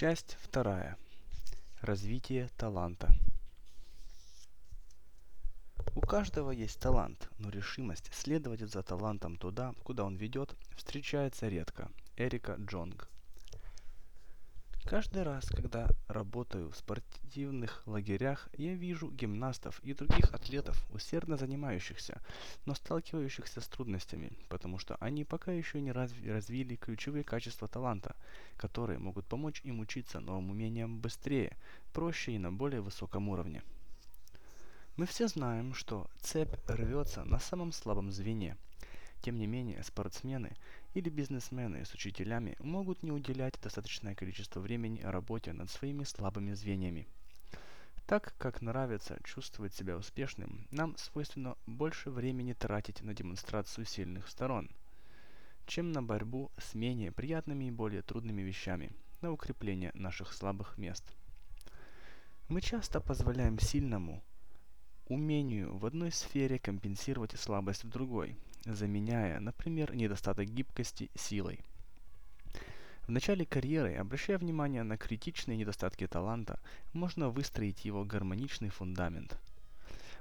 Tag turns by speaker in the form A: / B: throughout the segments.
A: Часть вторая. Развитие таланта. У каждого есть талант, но решимость следовать за талантом туда, куда он ведет, встречается редко. Эрика Джонг. Каждый раз, когда работаю в спортивных лагерях, я вижу гимнастов и других атлетов, усердно занимающихся, но сталкивающихся с трудностями, потому что они пока еще не развили ключевые качества таланта, которые могут помочь им учиться новым умениям быстрее, проще и на более высоком уровне. Мы все знаем, что цепь рвется на самом слабом звене – тем не менее, спортсмены или бизнесмены с учителями могут не уделять достаточное количество времени работе над своими слабыми звеньями. Так как нравится чувствовать себя успешным, нам свойственно больше времени тратить на демонстрацию сильных сторон, чем на борьбу с менее приятными и более трудными вещами, на укрепление наших слабых мест. Мы часто позволяем сильному умению в одной сфере компенсировать слабость в другой, заменяя, например, недостаток гибкости силой. В начале карьеры, обращая внимание на критичные недостатки таланта, можно выстроить его гармоничный фундамент.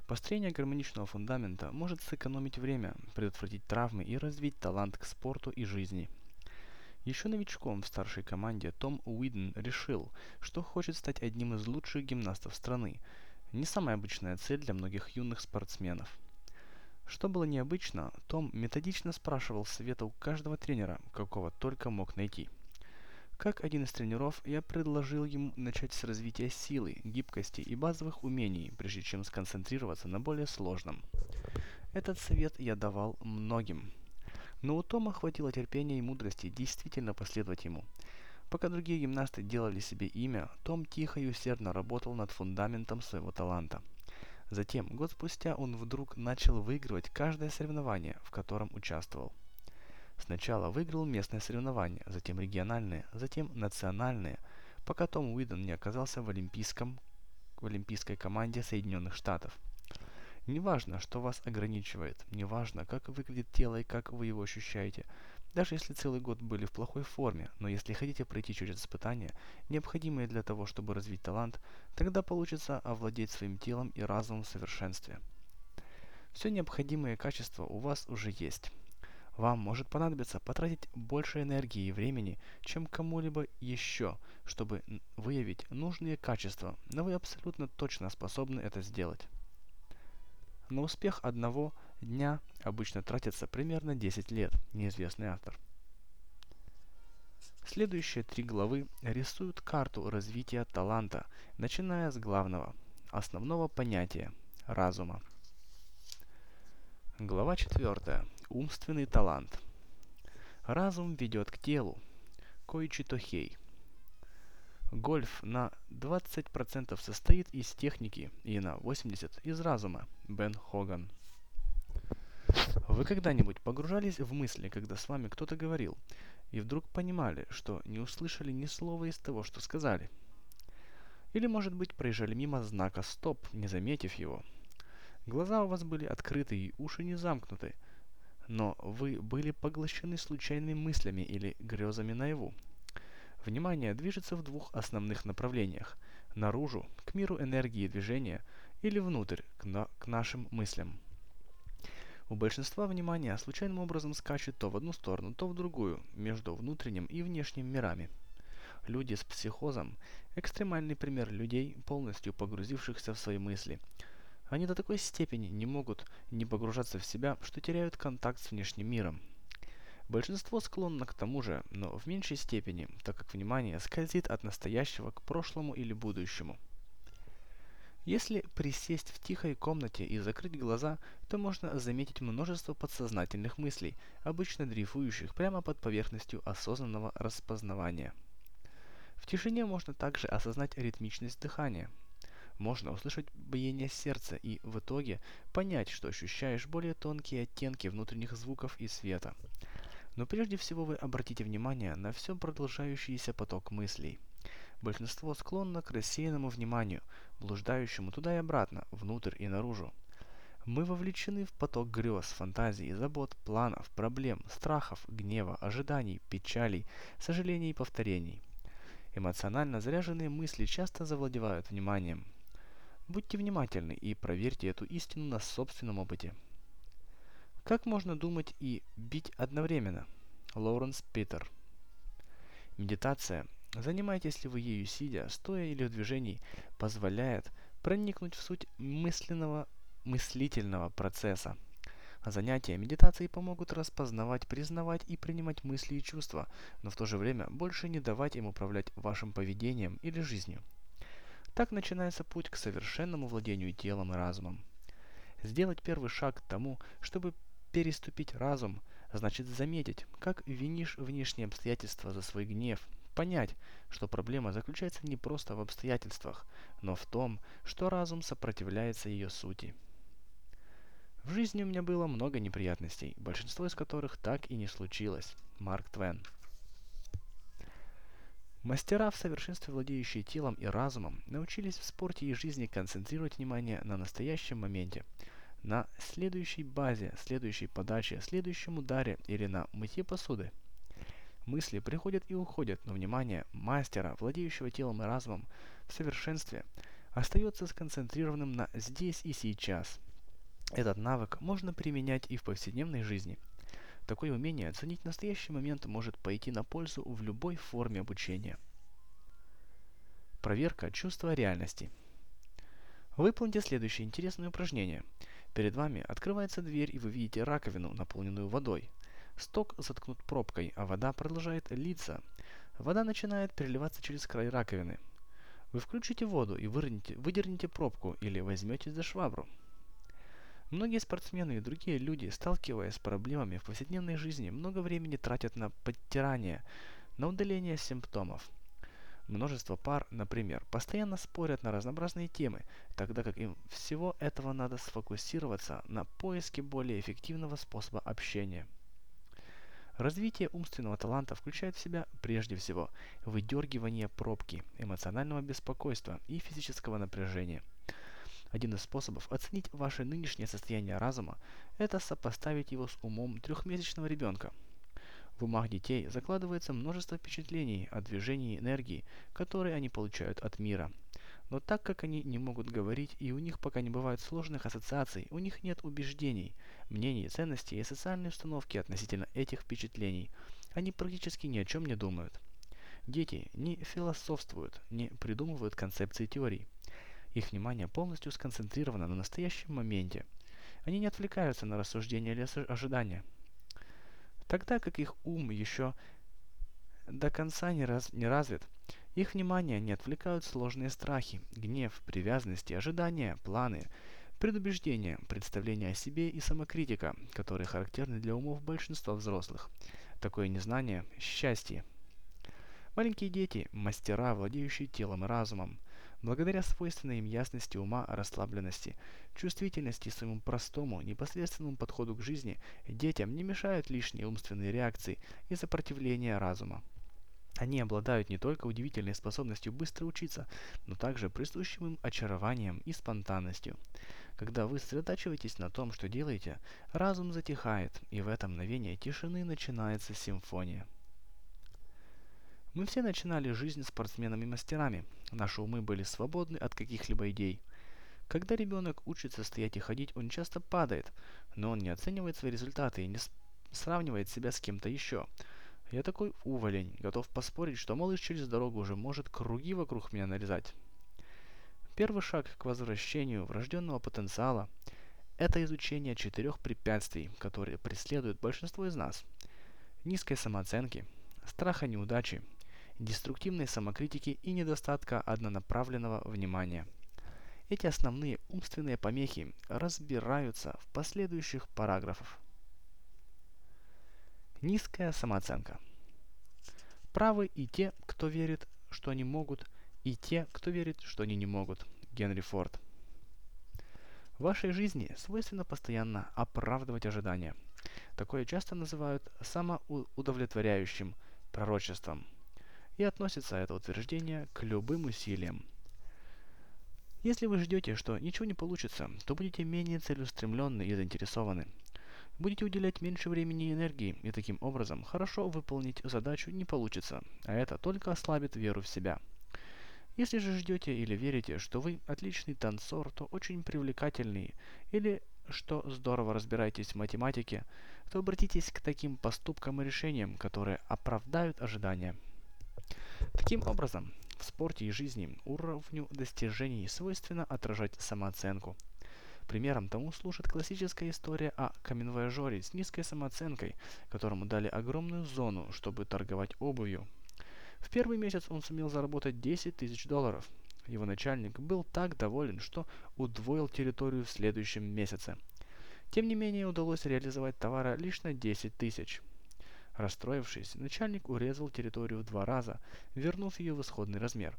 A: Построение гармоничного фундамента может сэкономить время, предотвратить травмы и развить талант к спорту и жизни. Еще новичком в старшей команде Том Уиден решил, что хочет стать одним из лучших гимнастов страны. Не самая обычная цель для многих юных спортсменов – что было необычно, Том методично спрашивал совета у каждого тренера, какого только мог найти. Как один из тренеров, я предложил ему начать с развития силы, гибкости и базовых умений, прежде чем сконцентрироваться на более сложном. Этот совет я давал многим. Но у Тома хватило терпения и мудрости действительно последовать ему. Пока другие гимнасты делали себе имя, Том тихо и усердно работал над фундаментом своего таланта – Затем, год спустя, он вдруг начал выигрывать каждое соревнование, в котором участвовал. Сначала выиграл местное соревнование, затем региональные, затем национальные, пока Том Уидон не оказался в, олимпийском, в олимпийской команде Соединенных Штатов. Неважно, что вас ограничивает, неважно, как выглядит тело и как вы его ощущаете – даже если целый год были в плохой форме, но если хотите пройти через испытания, необходимые для того, чтобы развить талант, тогда получится овладеть своим телом и разумом в совершенстве. Все необходимые качества у вас уже есть. Вам может понадобиться потратить больше энергии и времени, чем кому-либо еще, чтобы выявить нужные качества, но вы абсолютно точно способны это сделать. На успех одного – дня обычно тратится примерно 10 лет, неизвестный автор. Следующие три главы рисуют карту развития таланта, начиная с главного, основного понятия – разума. Глава 4. Умственный талант. Разум ведет к телу. Коичи Тохей. Гольф на 20% состоит из техники и на 80% из разума. Бен Хоган. Вы когда-нибудь погружались в мысли, когда с вами кто-то говорил, и вдруг понимали, что не услышали ни слова из того, что сказали? Или, может быть, проезжали мимо знака «Стоп», не заметив его? Глаза у вас были открыты и уши не замкнуты, но вы были поглощены случайными мыслями или грезами наяву. Внимание движется в двух основных направлениях – наружу, к миру энергии движения, или внутрь, к, на к нашим мыслям. У большинства внимание случайным образом скачет то в одну сторону, то в другую, между внутренним и внешним мирами. Люди с психозом – экстремальный пример людей, полностью погрузившихся в свои мысли. Они до такой степени не могут не погружаться в себя, что теряют контакт с внешним миром. Большинство склонно к тому же, но в меньшей степени, так как внимание скользит от настоящего к прошлому или будущему – если присесть в тихой комнате и закрыть глаза, то можно заметить множество подсознательных мыслей, обычно дрейфующих прямо под поверхностью осознанного распознавания. В тишине можно также осознать ритмичность дыхания. Можно услышать биение сердца и в итоге понять, что ощущаешь более тонкие оттенки внутренних звуков и света. Но прежде всего вы обратите внимание на все продолжающийся поток мыслей. Большинство склонно к рассеянному вниманию, блуждающему туда и обратно, внутрь и наружу. Мы вовлечены в поток грез, фантазий, забот, планов, проблем, страхов, гнева, ожиданий, печалей, сожалений и повторений. Эмоционально заряженные мысли часто завладевают вниманием. Будьте внимательны и проверьте эту истину на собственном опыте. Как можно думать и бить одновременно? Лоуренс Питер. Медитация, занимаетесь ли вы ею сидя, стоя или в движении, позволяет проникнуть в суть мысленного, мыслительного процесса. Занятия медитацией помогут распознавать, признавать и принимать мысли и чувства, но в то же время больше не давать им управлять вашим поведением или жизнью. Так начинается путь к совершенному владению телом и разумом. Сделать первый шаг к тому, чтобы Переступить разум значит заметить, как винишь внешние обстоятельства за свой гнев, понять, что проблема заключается не просто в обстоятельствах, но в том, что разум сопротивляется ее сути. В жизни у меня было много неприятностей, большинство из которых так и не случилось. Марк Твен. Мастера, в совершенстве владеющие телом и разумом, научились в спорте и жизни концентрировать внимание на настоящем моменте – на следующей базе, следующей подаче, следующем ударе или на мытье посуды. Мысли приходят и уходят, но внимание мастера, владеющего телом и разумом в совершенстве, остается сконцентрированным на здесь и сейчас. Этот навык можно применять и в повседневной жизни. Такое умение оценить настоящий момент может пойти на пользу в любой форме обучения. Проверка чувства реальности. Выполните следующее интересное упражнение – Перед вами открывается дверь, и вы видите раковину, наполненную водой. Сток заткнут пробкой, а вода продолжает литься. Вода начинает переливаться через край раковины. Вы включите воду и выдерните, пробку или возьметесь за швабру. Многие спортсмены и другие люди, сталкиваясь с проблемами в повседневной жизни, много времени тратят на подтирание, на удаление симптомов. Множество пар, например, постоянно спорят на разнообразные темы, тогда как им всего этого надо сфокусироваться на поиске более эффективного способа общения. Развитие умственного таланта включает в себя прежде всего выдергивание пробки, эмоционального беспокойства и физического напряжения. Один из способов оценить ваше нынешнее состояние разума – это сопоставить его с умом трехмесячного ребенка – в умах детей закладывается множество впечатлений о движении энергии, которые они получают от мира. Но так как они не могут говорить и у них пока не бывает сложных ассоциаций, у них нет убеждений, мнений, ценностей и социальной установки относительно этих впечатлений, они практически ни о чем не думают. Дети не философствуют, не придумывают концепции теорий. Их внимание полностью сконцентрировано на настоящем моменте. Они не отвлекаются на рассуждения или ожидания тогда как их ум еще до конца не, раз, не развит. Их внимание не отвлекают сложные страхи, гнев, привязанности, ожидания, планы, предубеждения, представления о себе и самокритика, которые характерны для умов большинства взрослых. Такое незнание – счастье. Маленькие дети – мастера, владеющие телом и разумом. Благодаря свойственной им ясности ума, расслабленности, чувствительности и своему простому, непосредственному подходу к жизни, детям не мешают лишние умственные реакции и сопротивление разума. Они обладают не только удивительной способностью быстро учиться, но также присущим им очарованием и спонтанностью. Когда вы сосредотачиваетесь на том, что делаете, разум затихает, и в это мгновение тишины начинается симфония. Мы все начинали жизнь спортсменами-мастерами. Наши умы были свободны от каких-либо идей. Когда ребенок учится стоять и ходить, он часто падает, но он не оценивает свои результаты и не сравнивает себя с кем-то еще. Я такой уволень, готов поспорить, что малыш через дорогу уже может круги вокруг меня нарезать. Первый шаг к возвращению врожденного потенциала – это изучение четырех препятствий, которые преследуют большинство из нас. Низкой самооценки, страха неудачи, деструктивной самокритики и недостатка однонаправленного внимания. Эти основные умственные помехи разбираются в последующих параграфах. Низкая самооценка. Правы и те, кто верит, что они могут, и те, кто верит, что они не могут. Генри Форд. В вашей жизни свойственно постоянно оправдывать ожидания. Такое часто называют самоудовлетворяющим пророчеством – и относится это утверждение к любым усилиям. Если вы ждете, что ничего не получится, то будете менее целеустремленны и заинтересованы. Будете уделять меньше времени и энергии, и таким образом хорошо выполнить задачу не получится, а это только ослабит веру в себя. Если же ждете или верите, что вы отличный танцор, то очень привлекательный, или что здорово разбираетесь в математике, то обратитесь к таким поступкам и решениям, которые оправдают ожидания. Таким образом, в спорте и жизни уровню достижений свойственно отражать самооценку. Примером тому служит классическая история о каменвояжоре с низкой самооценкой, которому дали огромную зону, чтобы торговать обувью. В первый месяц он сумел заработать 10 тысяч долларов. Его начальник был так доволен, что удвоил территорию в следующем месяце. Тем не менее, удалось реализовать товара лишь на 10 тысяч. Расстроившись, начальник урезал территорию в два раза, вернув ее в исходный размер.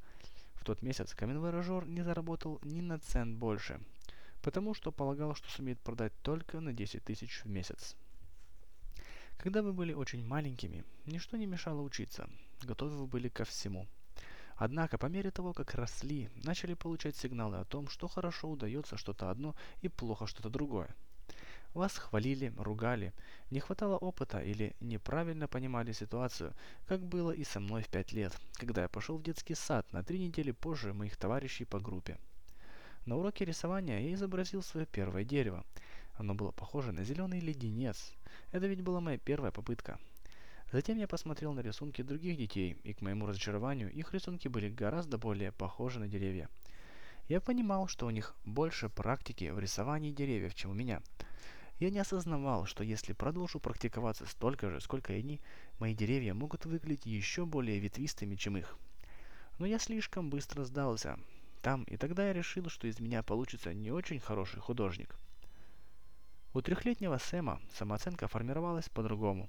A: В тот месяц каменворожер не заработал ни на цент больше, потому что полагал, что сумеет продать только на 10 тысяч в месяц. Когда вы были очень маленькими, ничто не мешало учиться, готовы вы были ко всему. Однако, по мере того, как росли, начали получать сигналы о том, что хорошо удается что-то одно и плохо что-то другое. Вас хвалили, ругали, не хватало опыта или неправильно понимали ситуацию, как было и со мной в пять лет, когда я пошел в детский сад на три недели позже моих товарищей по группе. На уроке рисования я изобразил свое первое дерево. Оно было похоже на зеленый леденец. Это ведь была моя первая попытка. Затем я посмотрел на рисунки других детей, и к моему разочарованию их рисунки были гораздо более похожи на деревья. Я понимал, что у них больше практики в рисовании деревьев, чем у меня. Я не осознавал, что если продолжу практиковаться столько же, сколько и они, мои деревья могут выглядеть еще более ветвистыми, чем их. Но я слишком быстро сдался. Там и тогда я решил, что из меня получится не очень хороший художник. У трехлетнего Сэма самооценка формировалась по-другому.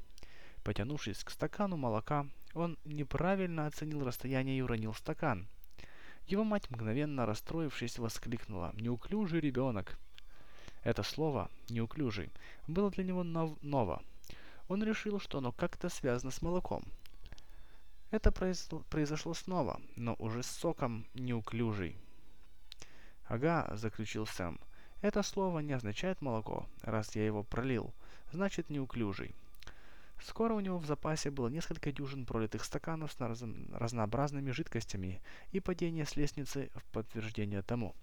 A: Потянувшись к стакану молока, он неправильно оценил расстояние и уронил стакан. Его мать, мгновенно расстроившись, воскликнула «Неуклюжий ребенок!». Это слово «неуклюжий» было для него нов ново. Он решил, что оно как-то связано с молоком. Это произошло, произошло снова, но уже с соком «неуклюжий». «Ага», — заключил Сэм, — «это слово не означает молоко, раз я его пролил, значит неуклюжий». Скоро у него в запасе было несколько дюжин пролитых стаканов с раз разнообразными жидкостями и падение с лестницы в подтверждение тому.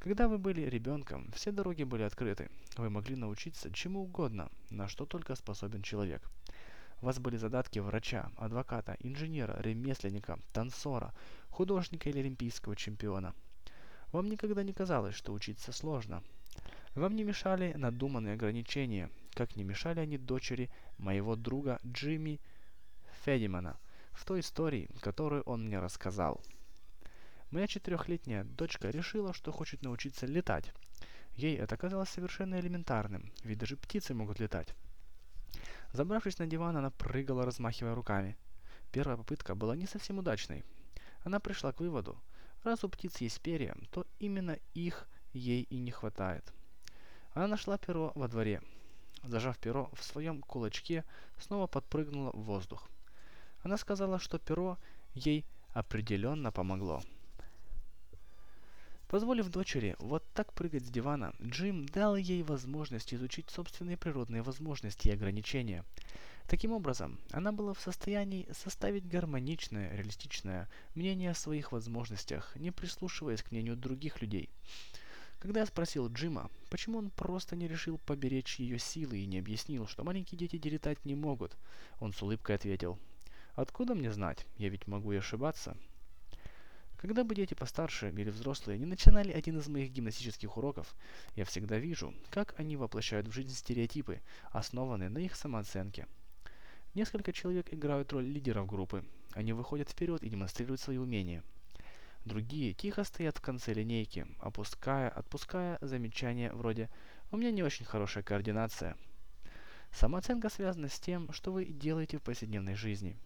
A: Когда вы были ребенком, все дороги были открыты. Вы могли научиться чему угодно, на что только способен человек. У вас были задатки врача, адвоката, инженера, ремесленника, танцора, художника или олимпийского чемпиона. Вам никогда не казалось, что учиться сложно. Вам не мешали надуманные ограничения, как не мешали они дочери моего друга Джимми Федимана в той истории, которую он мне рассказал. Моя четырехлетняя дочка решила, что хочет научиться летать. Ей это казалось совершенно элементарным, ведь даже птицы могут летать. Забравшись на диван, она прыгала, размахивая руками. Первая попытка была не совсем удачной. Она пришла к выводу, раз у птиц есть перья, то именно их ей и не хватает. Она нашла перо во дворе. Зажав перо в своем кулачке, снова подпрыгнула в воздух. Она сказала, что перо ей определенно помогло. Позволив дочери вот так прыгать с дивана, Джим дал ей возможность изучить собственные природные возможности и ограничения. Таким образом, она была в состоянии составить гармоничное, реалистичное мнение о своих возможностях, не прислушиваясь к мнению других людей. Когда я спросил Джима, почему он просто не решил поберечь ее силы и не объяснил, что маленькие дети дилетать не могут, он с улыбкой ответил, «Откуда мне знать? Я ведь могу и ошибаться». Когда бы дети постарше или взрослые не начинали один из моих гимнастических уроков, я всегда вижу, как они воплощают в жизнь стереотипы, основанные на их самооценке. Несколько человек играют роль лидеров группы. Они выходят вперед и демонстрируют свои умения – Другие тихо стоят в конце линейки, опуская, отпуская замечания вроде «У меня не очень хорошая координация». Самооценка связана с тем, что вы делаете в повседневной жизни.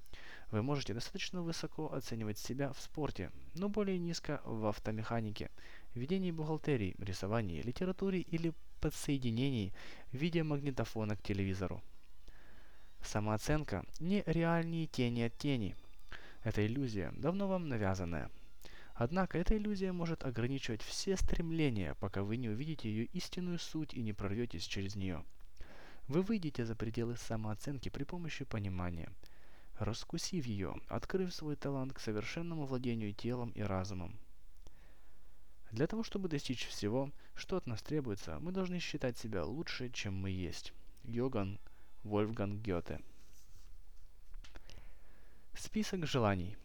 A: Вы можете достаточно высоко оценивать себя в спорте, но более низко в автомеханике, ведении бухгалтерии, рисовании, литературе или подсоединении в виде магнитофона к телевизору. Самооценка не реальнее тени от тени. Это иллюзия, давно вам навязанная – Однако эта иллюзия может ограничивать все стремления, пока вы не увидите ее истинную суть и не прорветесь через нее. Вы выйдете за пределы самооценки при помощи понимания, раскусив ее, открыв свой талант к совершенному владению телом и разумом. Для того, чтобы достичь всего, что от нас требуется, мы должны считать себя лучше, чем мы есть. Йоган Вольфганг Гёте Список желаний.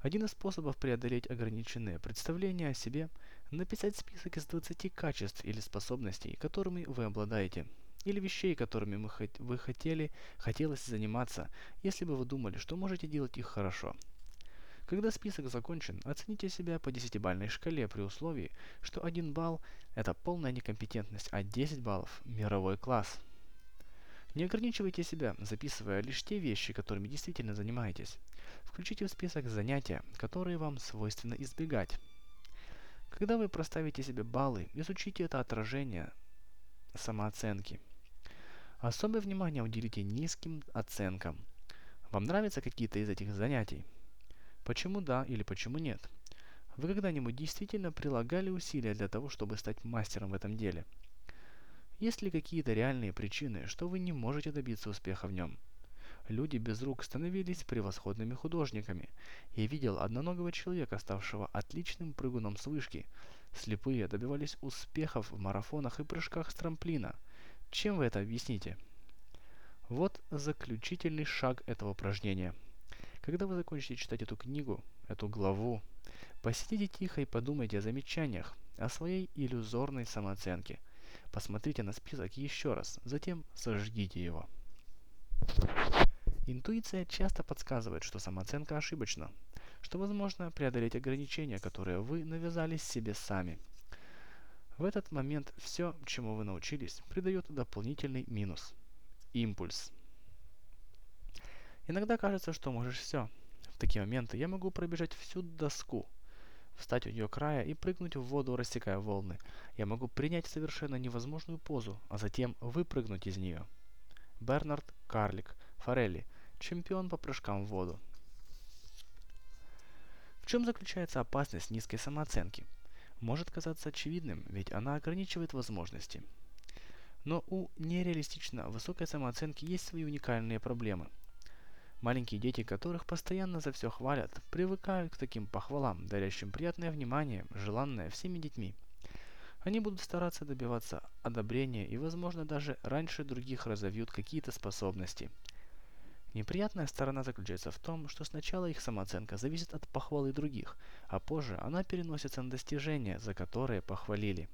A: Один из способов преодолеть ограниченные представления о себе – написать список из 20 качеств или способностей, которыми вы обладаете, или вещей, которыми мы хот вы хотели, хотелось заниматься, если бы вы думали, что можете делать их хорошо. Когда список закончен, оцените себя по десятибалльной шкале при условии, что 1 балл – это полная некомпетентность, а 10 баллов – мировой класс. Не ограничивайте себя, записывая лишь те вещи, которыми действительно занимаетесь. Включите в список занятия, которые вам свойственно избегать. Когда вы проставите себе баллы, изучите это отражение самооценки. Особое внимание уделите низким оценкам. Вам нравятся какие-то из этих занятий? Почему да или почему нет? Вы когда-нибудь действительно прилагали усилия для того, чтобы стать мастером в этом деле? Есть ли какие-то реальные причины, что вы не можете добиться успеха в нем? Люди без рук становились превосходными художниками. Я видел одноногого человека, ставшего отличным прыгуном с вышки. Слепые добивались успехов в марафонах и прыжках с трамплина. Чем вы это объясните? Вот заключительный шаг этого упражнения. Когда вы закончите читать эту книгу, эту главу, посидите тихо и подумайте о замечаниях, о своей иллюзорной самооценке – Посмотрите на список еще раз, затем сожгите его. Интуиция часто подсказывает, что самооценка ошибочна, что возможно преодолеть ограничения, которые вы навязали себе сами. В этот момент все, чему вы научились, придает дополнительный минус – импульс. Иногда кажется, что можешь все. В такие моменты я могу пробежать всю доску – встать у ее края и прыгнуть в воду, рассекая волны. Я могу принять совершенно невозможную позу, а затем выпрыгнуть из нее. Бернард Карлик, Форелли, чемпион по прыжкам в воду. В чем заключается опасность низкой самооценки? Может казаться очевидным, ведь она ограничивает возможности. Но у нереалистично высокой самооценки есть свои уникальные проблемы – Маленькие дети, которых постоянно за все хвалят, привыкают к таким похвалам, дарящим приятное внимание, желанное всеми детьми. Они будут стараться добиваться одобрения и, возможно, даже раньше других разовьют какие-то способности. Неприятная сторона заключается в том, что сначала их самооценка зависит от похвалы других, а позже она переносится на достижения, за которые похвалили.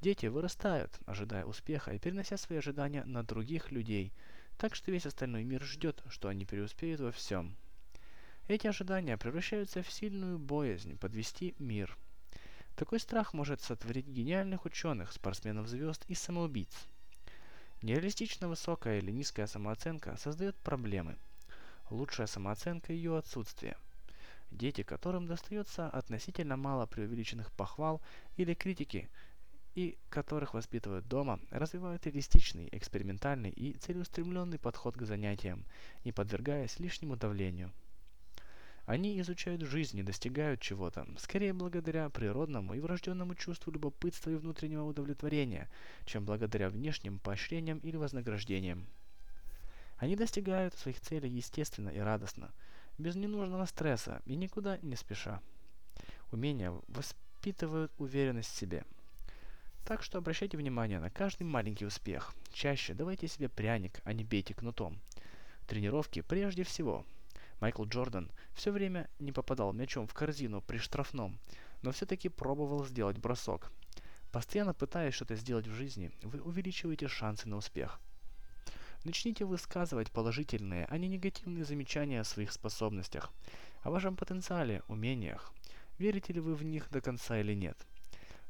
A: Дети вырастают, ожидая успеха и перенося свои ожидания на других людей – так что весь остальной мир ждет, что они преуспеют во всем. Эти ожидания превращаются в сильную боязнь подвести мир. Такой страх может сотворить гениальных ученых, спортсменов-звезд и самоубийц. Нереалистично высокая или низкая самооценка создает проблемы. Лучшая самооценка – ее отсутствие. Дети, которым достается относительно мало преувеличенных похвал или критики, и которых воспитывают дома, развивают реалистичный, экспериментальный и целеустремленный подход к занятиям, не подвергаясь лишнему давлению. Они изучают жизнь и достигают чего-то, скорее благодаря природному и врожденному чувству любопытства и внутреннего удовлетворения, чем благодаря внешним поощрениям или вознаграждениям. Они достигают своих целей естественно и радостно, без ненужного стресса и никуда не спеша. Умения воспитывают уверенность в себе – так что обращайте внимание на каждый маленький успех. Чаще давайте себе пряник, а не бейте кнутом. Тренировки прежде всего. Майкл Джордан все время не попадал мячом в корзину при штрафном, но все-таки пробовал сделать бросок. Постоянно пытаясь что-то сделать в жизни, вы увеличиваете шансы на успех. Начните высказывать положительные, а не негативные замечания о своих способностях, о вашем потенциале, умениях. Верите ли вы в них до конца или нет?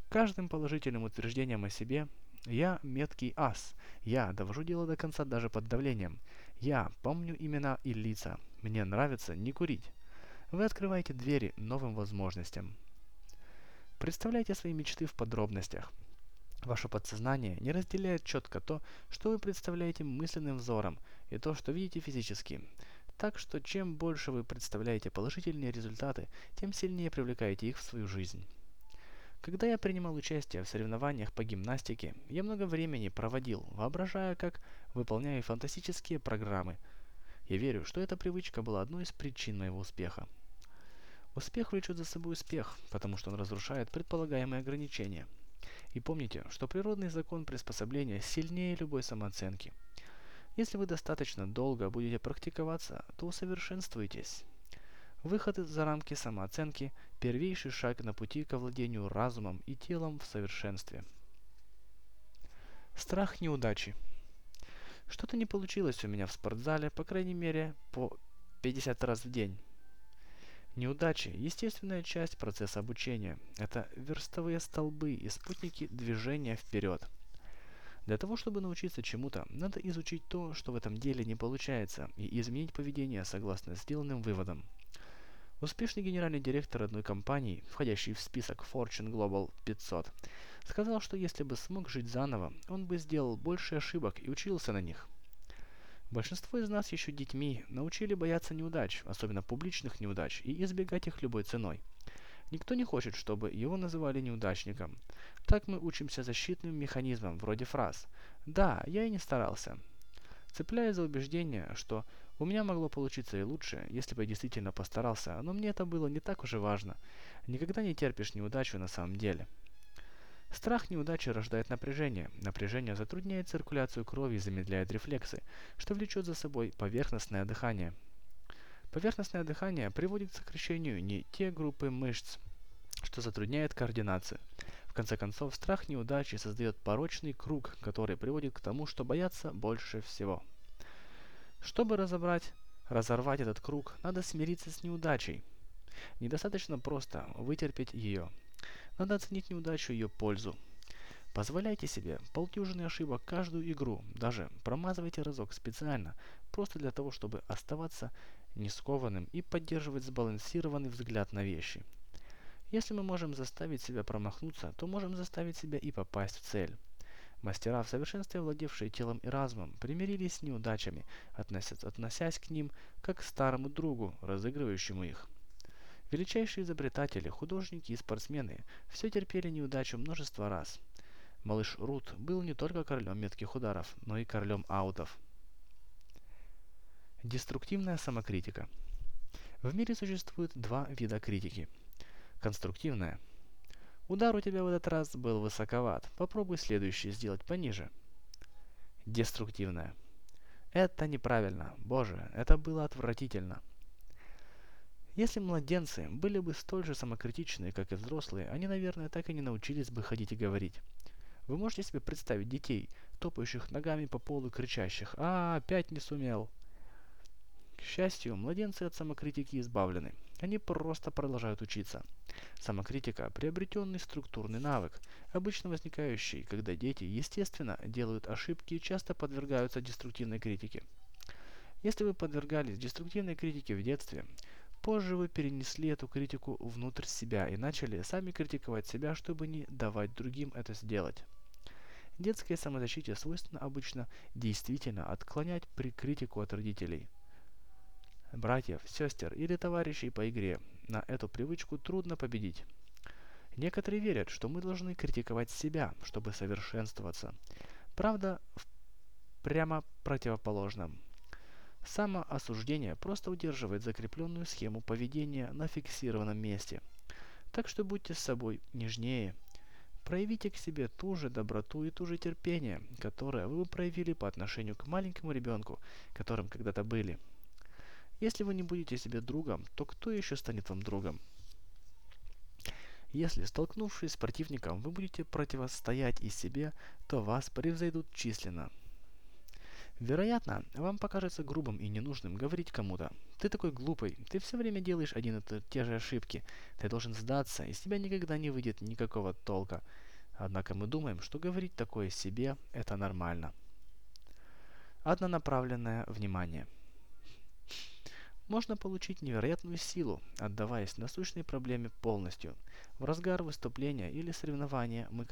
A: Каждым положительным утверждением о себе я меткий ас. Я довожу дело до конца даже под давлением. Я помню имена и лица. Мне нравится не курить. Вы открываете двери новым возможностям. Представляйте свои мечты в подробностях. Ваше подсознание не разделяет четко то, что вы представляете мысленным взором, и то, что видите физически. Так что чем больше вы представляете положительные результаты, тем сильнее привлекаете их в свою жизнь. Когда я принимал участие в соревнованиях по гимнастике, я много времени проводил, воображая, как выполняю фантастические программы. Я верю, что эта привычка была одной из причин моего успеха. Успех влечет за собой успех, потому что он разрушает предполагаемые ограничения. И помните, что природный закон приспособления сильнее любой самооценки. Если вы достаточно долго будете практиковаться, то усовершенствуетесь. Выход за рамки самооценки – первейший шаг на пути к овладению разумом и телом в совершенстве. Страх неудачи. Что-то не получилось у меня в спортзале, по крайней мере, по 50 раз в день. Неудачи – естественная часть процесса обучения. Это верстовые столбы и спутники движения вперед. Для того, чтобы научиться чему-то, надо изучить то, что в этом деле не получается, и изменить поведение согласно сделанным выводам. Успешный генеральный директор одной компании, входящий в список Fortune Global 500, сказал, что если бы смог жить заново, он бы сделал больше ошибок и учился на них. Большинство из нас еще детьми научили бояться неудач, особенно публичных неудач, и избегать их любой ценой. Никто не хочет, чтобы его называли неудачником. Так мы учимся защитным механизмам, вроде фраз «Да, я и не старался», цепляясь за убеждение, что у меня могло получиться и лучше, если бы я действительно постарался, но мне это было не так уж и важно. Никогда не терпишь неудачу на самом деле. Страх неудачи рождает напряжение. Напряжение затрудняет циркуляцию крови и замедляет рефлексы, что влечет за собой поверхностное дыхание. Поверхностное дыхание приводит к сокращению не те группы мышц, что затрудняет координацию. В конце концов, страх неудачи создает порочный круг, который приводит к тому, что боятся больше всего. Чтобы разобрать, разорвать этот круг, надо смириться с неудачей. Недостаточно просто вытерпеть ее. Надо оценить неудачу и ее пользу. Позволяйте себе полдюжины ошибок каждую игру, даже промазывайте разок специально, просто для того, чтобы оставаться не скованным и поддерживать сбалансированный взгляд на вещи. Если мы можем заставить себя промахнуться, то можем заставить себя и попасть в цель. Мастера, в совершенстве владевшие телом и разумом, примирились с неудачами, относясь, относясь к ним как к старому другу, разыгрывающему их. Величайшие изобретатели, художники и спортсмены все терпели неудачу множество раз. Малыш Рут был не только королем метких ударов, но и королем аутов. Деструктивная самокритика. В мире существует два вида критики. Конструктивная – Удар у тебя в этот раз был высоковат. Попробуй следующий сделать пониже. Деструктивная. Это неправильно. Боже, это было отвратительно. Если младенцы были бы столь же самокритичны, как и взрослые, они, наверное, так и не научились бы ходить и говорить. Вы можете себе представить детей, топающих ногами по полу кричащих «А, опять не сумел!» К счастью, младенцы от самокритики избавлены. Они просто продолжают учиться. Самокритика – приобретенный структурный навык, обычно возникающий, когда дети, естественно, делают ошибки и часто подвергаются деструктивной критике. Если вы подвергались деструктивной критике в детстве, позже вы перенесли эту критику внутрь себя и начали сами критиковать себя, чтобы не давать другим это сделать. Детской самозащите свойственно обычно действительно отклонять при критику от родителей – братьев, сестер или товарищей по игре. На эту привычку трудно победить. Некоторые верят, что мы должны критиковать себя, чтобы совершенствоваться. Правда, прямо противоположном. Самоосуждение просто удерживает закрепленную схему поведения на фиксированном месте. Так что будьте с собой нежнее. Проявите к себе ту же доброту и ту же терпение, которое вы проявили по отношению к маленькому ребенку, которым когда-то были – если вы не будете себе другом, то кто еще станет вам другом? Если, столкнувшись с противником, вы будете противостоять и себе, то вас превзойдут численно. Вероятно, вам покажется грубым и ненужным говорить кому-то. Ты такой глупый, ты все время делаешь один и те же ошибки, ты должен сдаться, из тебя никогда не выйдет никакого толка. Однако мы думаем, что говорить такое себе – это нормально. Однонаправленное внимание – можно получить невероятную силу, отдаваясь насущной проблеме полностью. В разгар выступления или соревнования мы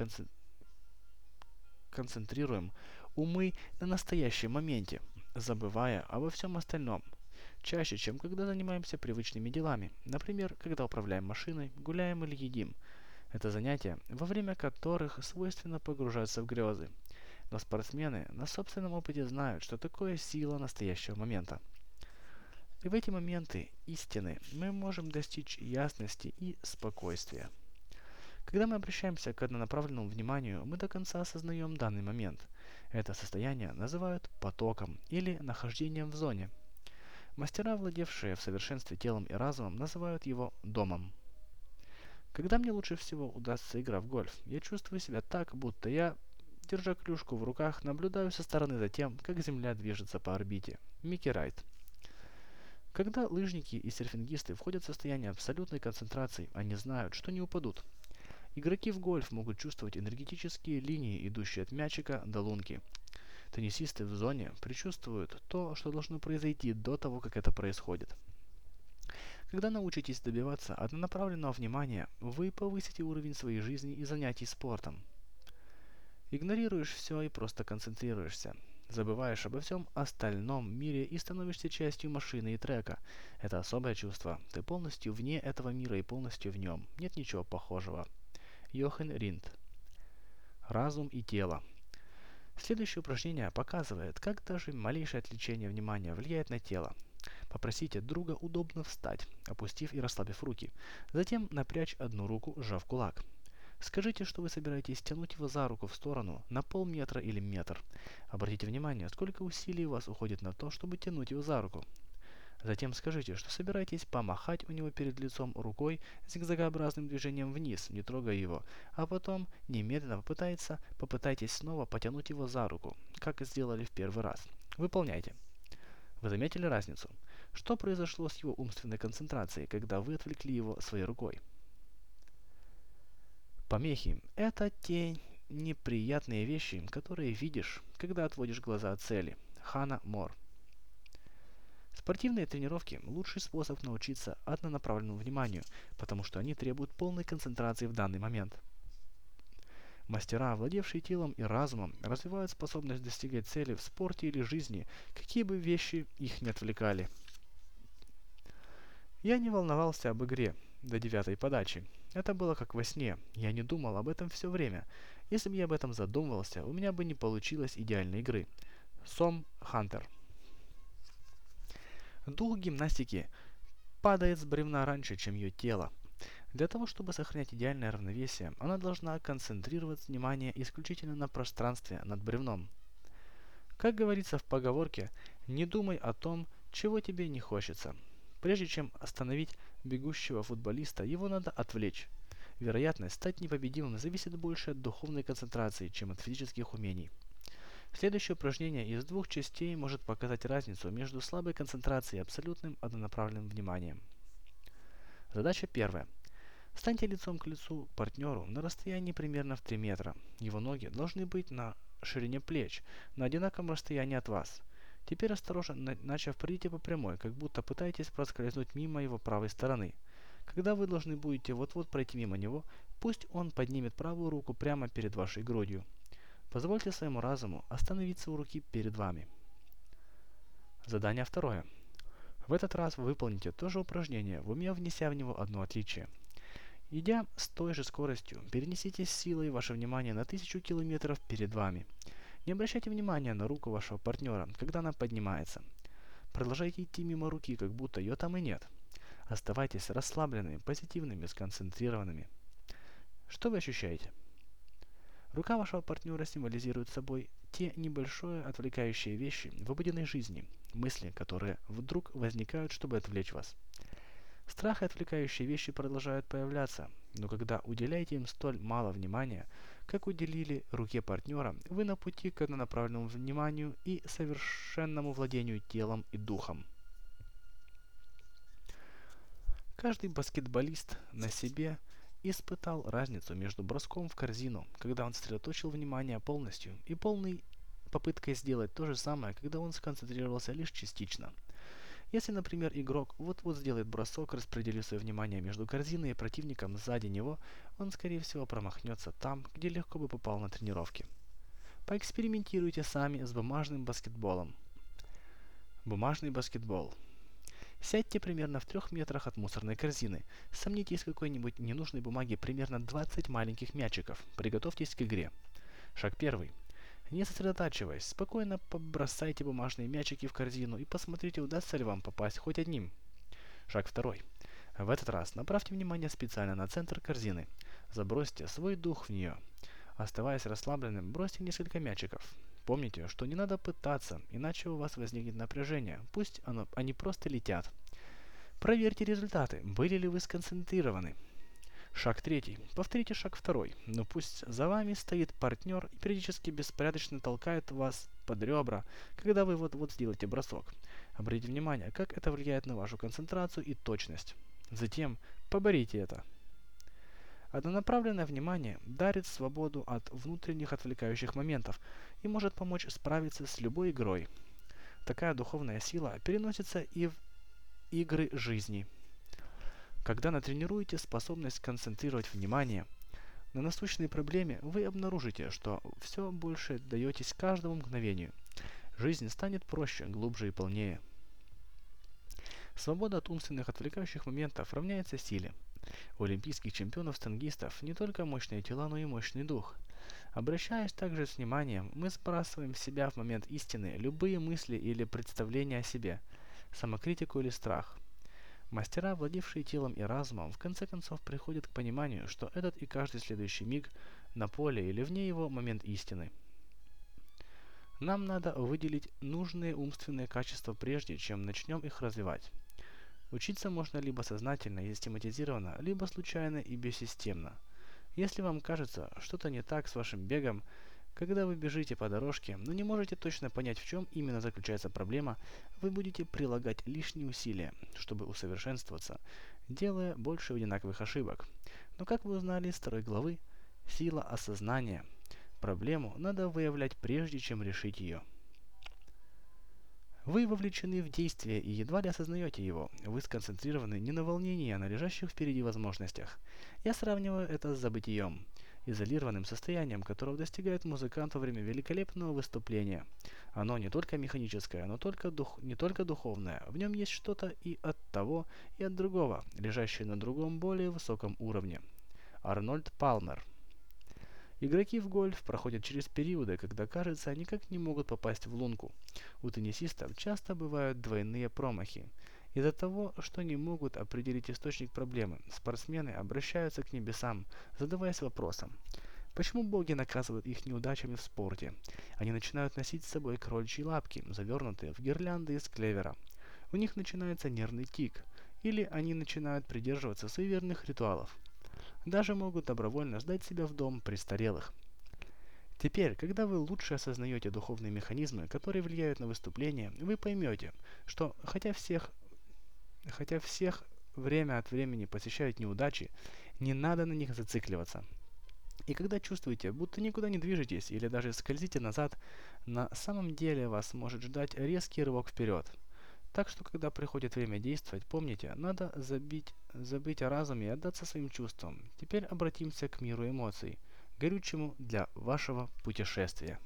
A: концентрируем умы на настоящем моменте, забывая обо всем остальном. Чаще, чем когда занимаемся привычными делами, например, когда управляем машиной, гуляем или едим. Это занятия, во время которых свойственно погружаться в грезы. Но спортсмены на собственном опыте знают, что такое сила настоящего момента. И в эти моменты истины мы можем достичь ясности и спокойствия. Когда мы обращаемся к однонаправленному вниманию, мы до конца осознаем данный момент. Это состояние называют потоком или нахождением в зоне. Мастера, владевшие в совершенстве телом и разумом, называют его домом. Когда мне лучше всего удастся игра в гольф, я чувствую себя так, будто я, держа клюшку в руках, наблюдаю со стороны за тем, как Земля движется по орбите. Микки Райт. Когда лыжники и серфингисты входят в состояние абсолютной концентрации, они знают, что не упадут. Игроки в гольф могут чувствовать энергетические линии, идущие от мячика до лунки. Теннисисты в зоне предчувствуют то, что должно произойти до того, как это происходит. Когда научитесь добиваться однонаправленного внимания, вы повысите уровень своей жизни и занятий спортом. Игнорируешь все и просто концентрируешься. Забываешь обо всем остальном мире и становишься частью машины и трека. Это особое чувство. Ты полностью вне этого мира и полностью в нем. Нет ничего похожего. Йохен Ринд. Разум и тело. Следующее упражнение показывает, как даже малейшее отвлечение внимания влияет на тело. Попросите друга удобно встать, опустив и расслабив руки. Затем напрячь одну руку, сжав кулак. Скажите, что вы собираетесь тянуть его за руку в сторону на полметра или метр. Обратите внимание, сколько усилий у вас уходит на то, чтобы тянуть его за руку. Затем скажите, что собираетесь помахать у него перед лицом рукой зигзагообразным движением вниз, не трогая его, а потом немедленно попытается, попытайтесь снова потянуть его за руку, как сделали в первый раз. Выполняйте. Вы заметили разницу? Что произошло с его умственной концентрацией, когда вы отвлекли его своей рукой? Помехи – это те неприятные вещи, которые видишь, когда отводишь глаза от цели. Хана Мор. Спортивные тренировки – лучший способ научиться однонаправленному вниманию, потому что они требуют полной концентрации в данный момент. Мастера, владевшие телом и разумом, развивают способность достигать цели в спорте или жизни, какие бы вещи их не отвлекали. Я не волновался об игре до девятой подачи. Это было как во сне. Я не думал об этом все время. Если бы я об этом задумывался, у меня бы не получилось идеальной игры. Сом Хантер. Дух гимнастики падает с бревна раньше, чем ее тело. Для того, чтобы сохранять идеальное равновесие, она должна концентрировать внимание исключительно на пространстве над бревном. Как говорится в поговорке, не думай о том, чего тебе не хочется. Прежде чем остановить бегущего футболиста, его надо отвлечь. Вероятность стать непобедимым зависит больше от духовной концентрации, чем от физических умений. Следующее упражнение из двух частей может показать разницу между слабой концентрацией и абсолютным однонаправленным вниманием. Задача первая. Встаньте лицом к лицу партнеру на расстоянии примерно в 3 метра. Его ноги должны быть на ширине плеч, на одинаковом расстоянии от вас. Теперь осторожно начав пройдите по прямой, как будто пытаетесь проскользнуть мимо его правой стороны. Когда вы должны будете вот-вот пройти мимо него, пусть он поднимет правую руку прямо перед вашей грудью. Позвольте своему разуму остановиться у руки перед вами. Задание второе. В этот раз вы выполните то же упражнение, в уме внеся в него одно отличие. Идя с той же скоростью, перенесите силой ваше внимание на тысячу километров перед вами – не обращайте внимания на руку вашего партнера, когда она поднимается. Продолжайте идти мимо руки, как будто ее там и нет. Оставайтесь расслабленными, позитивными, сконцентрированными. Что вы ощущаете? Рука вашего партнера символизирует собой те небольшие отвлекающие вещи в обыденной жизни, мысли, которые вдруг возникают, чтобы отвлечь вас. Страх и отвлекающие вещи продолжают появляться, но когда уделяете им столь мало внимания, как уделили руке партнера, вы на пути к однонаправленному вниманию и совершенному владению телом и духом. Каждый баскетболист на себе испытал разницу между броском в корзину, когда он сосредоточил внимание полностью, и полной попыткой сделать то же самое, когда он сконцентрировался лишь частично – если, например, игрок вот-вот сделает бросок, распределив свое внимание между корзиной и противником сзади него, он, скорее всего, промахнется там, где легко бы попал на тренировке. Поэкспериментируйте сами с бумажным баскетболом. Бумажный баскетбол. Сядьте примерно в трех метрах от мусорной корзины. Сомните из какой-нибудь ненужной бумаги примерно 20 маленьких мячиков. Приготовьтесь к игре. Шаг первый. Не сосредотачиваясь, спокойно побросайте бумажные мячики в корзину и посмотрите, удастся ли вам попасть хоть одним. Шаг второй. В этот раз направьте внимание специально на центр корзины. Забросьте свой дух в нее. Оставаясь расслабленным, бросьте несколько мячиков. Помните, что не надо пытаться, иначе у вас возникнет напряжение. Пусть оно, они просто летят. Проверьте результаты. Были ли вы сконцентрированы? Шаг третий. Повторите шаг второй, но пусть за вами стоит партнер и периодически беспорядочно толкает вас под ребра, когда вы вот-вот сделаете бросок. Обратите внимание, как это влияет на вашу концентрацию и точность. Затем поборите это. Однонаправленное внимание дарит свободу от внутренних отвлекающих моментов и может помочь справиться с любой игрой. Такая духовная сила переносится и в игры жизни – когда натренируете способность концентрировать внимание на насущной проблеме, вы обнаружите, что все больше даетесь каждому мгновению. Жизнь станет проще, глубже и полнее. Свобода от умственных отвлекающих моментов равняется силе. У олимпийских чемпионов-стангистов не только мощные тела, но и мощный дух. Обращаясь также с вниманием, мы сбрасываем в себя в момент истины любые мысли или представления о себе, самокритику или страх – Мастера, владевшие телом и разумом, в конце концов приходят к пониманию, что этот и каждый следующий миг на поле или вне его момент истины. Нам надо выделить нужные умственные качества прежде, чем начнем их развивать. Учиться можно либо сознательно и систематизированно, либо случайно и бессистемно. Если вам кажется что-то не так с вашим бегом, когда вы бежите по дорожке, но не можете точно понять, в чем именно заключается проблема, вы будете прилагать лишние усилия, чтобы усовершенствоваться, делая больше одинаковых ошибок. Но как вы узнали из второй главы, сила осознания. Проблему надо выявлять прежде, чем решить ее. Вы вовлечены в действие и едва ли осознаете его. Вы сконцентрированы не на волнении, а на лежащих впереди возможностях. Я сравниваю это с забытием изолированным состоянием, которого достигает музыкант во время великолепного выступления. Оно не только механическое, но только дух, не только духовное. В нем есть что-то и от того, и от другого, лежащее на другом, более высоком уровне. Арнольд Палмер Игроки в гольф проходят через периоды, когда, кажется, никак не могут попасть в лунку. У теннисистов часто бывают двойные промахи. Из-за того, что не могут определить источник проблемы, спортсмены обращаются к небесам, задаваясь вопросом, почему боги наказывают их неудачами в спорте? Они начинают носить с собой крольчьи лапки, завернутые в гирлянды из клевера. У них начинается нервный тик, или они начинают придерживаться суеверных ритуалов. Даже могут добровольно сдать себя в дом престарелых. Теперь, когда вы лучше осознаете духовные механизмы, которые влияют на выступление, вы поймете, что хотя всех Хотя всех время от времени посещают неудачи, не надо на них зацикливаться. И когда чувствуете, будто никуда не движетесь или даже скользите назад, на самом деле вас может ждать резкий рывок вперед. Так что, когда приходит время действовать, помните, надо забить, забыть о разуме и отдаться своим чувствам. Теперь обратимся к миру эмоций, горючему для вашего путешествия.